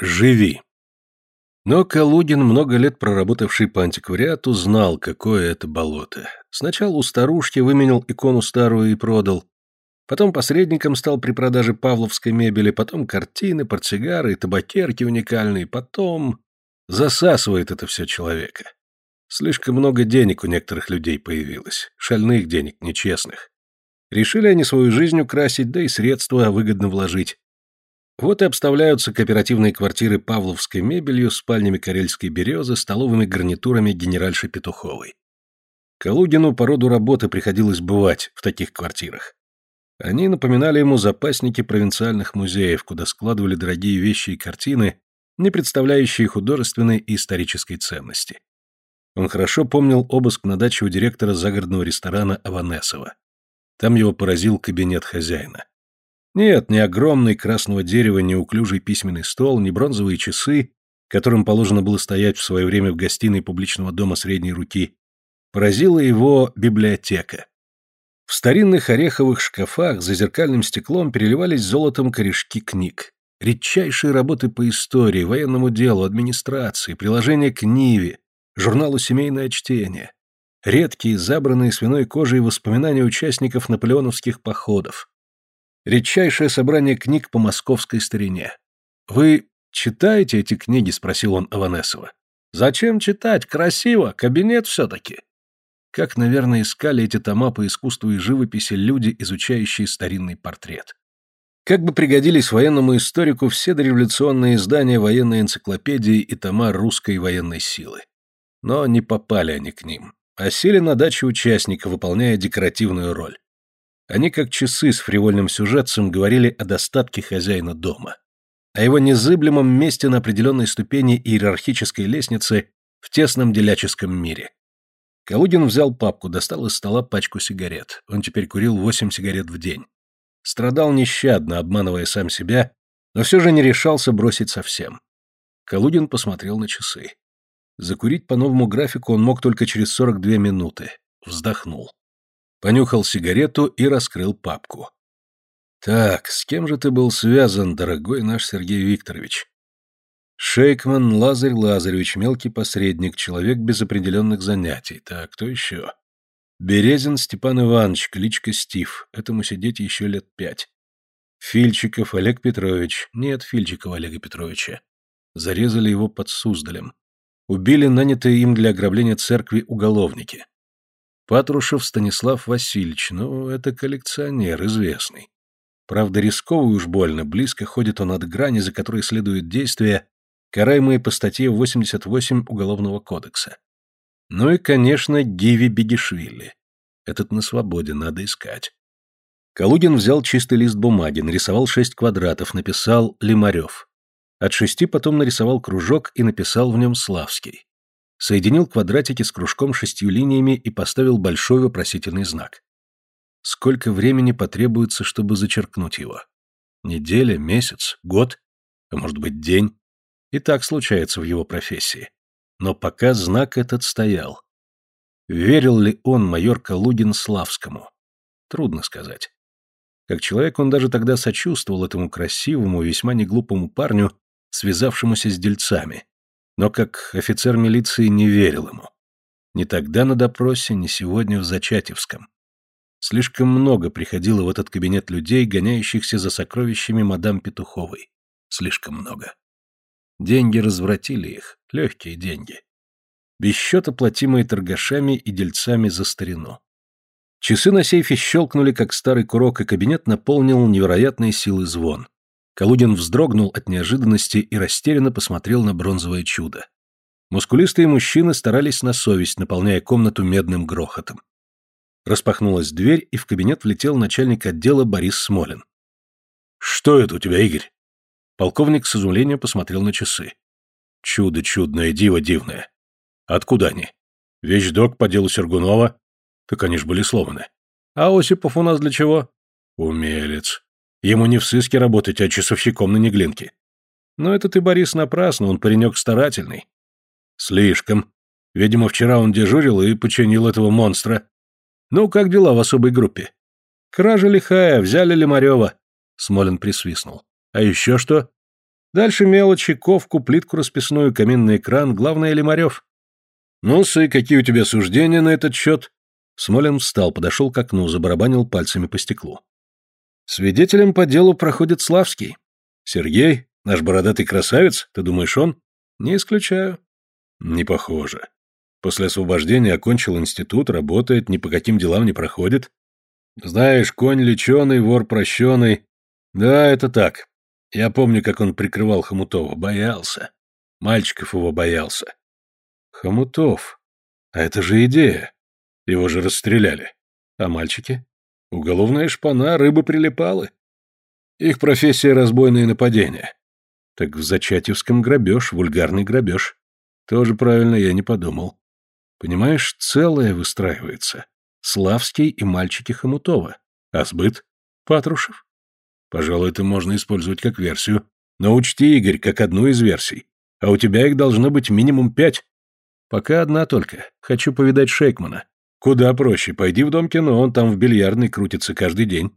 Живи. Но Калугин, много лет проработавший по антиквариату, знал, какое это болото. Сначала у старушки выменял икону старую и продал. Потом посредником стал при продаже павловской мебели, потом картины, портсигары, табакерки уникальные, потом... Засасывает это все человека. Слишком много денег у некоторых людей появилось. Шальных денег, нечестных. Решили они свою жизнь украсить, да и средства выгодно вложить. Вот и обставляются кооперативные квартиры павловской мебелью, спальнями карельской березы, столовыми гарнитурами генеральши Петуховой. Калугину по роду работы приходилось бывать в таких квартирах. Они напоминали ему запасники провинциальных музеев, куда складывали дорогие вещи и картины, не представляющие художественной и исторической ценности. Он хорошо помнил обыск на даче у директора загородного ресторана Аванесова. Там его поразил кабинет хозяина. Нет, ни огромный красного дерева неуклюжий письменный стол, ни бронзовые часы, которым положено было стоять в свое время в гостиной публичного дома средней руки, поразила его библиотека. В старинных ореховых шкафах за зеркальным стеклом переливались золотом корешки книг. Редчайшие работы по истории, военному делу, администрации, приложения к Ниве, журналу «Семейное чтение». Редкие, забранные свиной кожей воспоминания участников наполеоновских походов, Редчайшее собрание книг по московской старине. Вы читаете эти книги? спросил он Аванесова. Зачем читать? Красиво, кабинет все-таки. Как, наверное, искали эти тома по искусству и живописи люди, изучающие старинный портрет. Как бы пригодились военному историку все дореволюционные издания военной энциклопедии и тома русской военной силы. Но не попали они к ним, а сели на даче участника, выполняя декоративную роль. Они, как часы с фривольным сюжетцем, говорили о достатке хозяина дома, о его незыблемом месте на определенной ступени иерархической лестницы в тесном деляческом мире. Калугин взял папку, достал из стола пачку сигарет. Он теперь курил восемь сигарет в день. Страдал нещадно, обманывая сам себя, но все же не решался бросить совсем. Калугин посмотрел на часы. Закурить по новому графику он мог только через 42 минуты. Вздохнул понюхал сигарету и раскрыл папку. «Так, с кем же ты был связан, дорогой наш Сергей Викторович?» «Шейкман Лазарь Лазаревич, мелкий посредник, человек без определенных занятий. Так, кто еще?» «Березин Степан Иванович, кличка Стив. Этому сидеть еще лет пять. Фильчиков Олег Петрович. Нет Фильчикова Олега Петровича. Зарезали его под Суздалем. Убили нанятые им для ограбления церкви уголовники. Патрушев Станислав Васильевич, ну, это коллекционер, известный. Правда, рисковый уж больно, близко ходит он от грани, за которой следует действия, караемые по статье 88 Уголовного кодекса. Ну и, конечно, Гиви Бегишвили. Этот на свободе, надо искать. Калугин взял чистый лист бумаги, нарисовал шесть квадратов, написал «Лимарев». От шести потом нарисовал кружок и написал в нем «Славский» соединил квадратики с кружком шестью линиями и поставил большой вопросительный знак. Сколько времени потребуется, чтобы зачеркнуть его? Неделя, месяц, год, а может быть день? И так случается в его профессии. Но пока знак этот стоял. Верил ли он, майор Калугин, Славскому? Трудно сказать. Как человек он даже тогда сочувствовал этому красивому, весьма неглупому парню, связавшемуся с дельцами, но как офицер милиции не верил ему. Ни тогда на допросе, ни сегодня в Зачатевском. Слишком много приходило в этот кабинет людей, гоняющихся за сокровищами мадам Петуховой. Слишком много. Деньги развратили их, легкие деньги. Без счета платимые торгашами и дельцами за старину. Часы на сейфе щелкнули, как старый курок, и кабинет наполнил невероятной силы звон. Калугин вздрогнул от неожиданности и растерянно посмотрел на бронзовое чудо. Мускулистые мужчины старались на совесть, наполняя комнату медным грохотом. Распахнулась дверь, и в кабинет влетел начальник отдела Борис Смолин. «Что это у тебя, Игорь?» Полковник с изумлением посмотрел на часы. «Чудо чудное, диво дивное. Откуда они? Вещдок по делу Сергунова? Так они ж были сломаны. А Осипов у нас для чего?» «Умелец. Ему не в сыске работать, а часовщиком на Неглинке. Но это ты, Борис, напрасно, он паренек старательный. Слишком. Видимо, вчера он дежурил и починил этого монстра. Ну, как дела в особой группе? Кража лихая, взяли Лимарева. Смолин присвистнул. А еще что? Дальше мелочи, ковку, плитку расписную, каминный экран, главное Лимарев. ну и какие у тебя суждения на этот счет? Смолин встал, подошел к окну, забарабанил пальцами по стеклу. Свидетелем по делу проходит Славский. Сергей, наш бородатый красавец, ты думаешь, он? Не исключаю. Не похоже. После освобождения окончил институт, работает, ни по каким делам не проходит. Знаешь, конь леченый, вор прощеный. Да, это так. Я помню, как он прикрывал Хомутова. Боялся. Мальчиков его боялся. Хомутов. А это же идея. Его же расстреляли. А мальчики? Уголовная шпана, рыбы прилипалы. Их профессия разбойные нападения. Так в Зачатевском грабеж, вульгарный грабеж. Тоже правильно, я не подумал. Понимаешь, целое выстраивается. Славский и мальчики Хомутова. А сбыт? Патрушев. Пожалуй, это можно использовать как версию. Но учти, Игорь, как одну из версий. А у тебя их должно быть минимум пять. Пока одна только. Хочу повидать Шейкмана. Куда проще. Пойди в дом кино, он там в бильярдной крутится каждый день.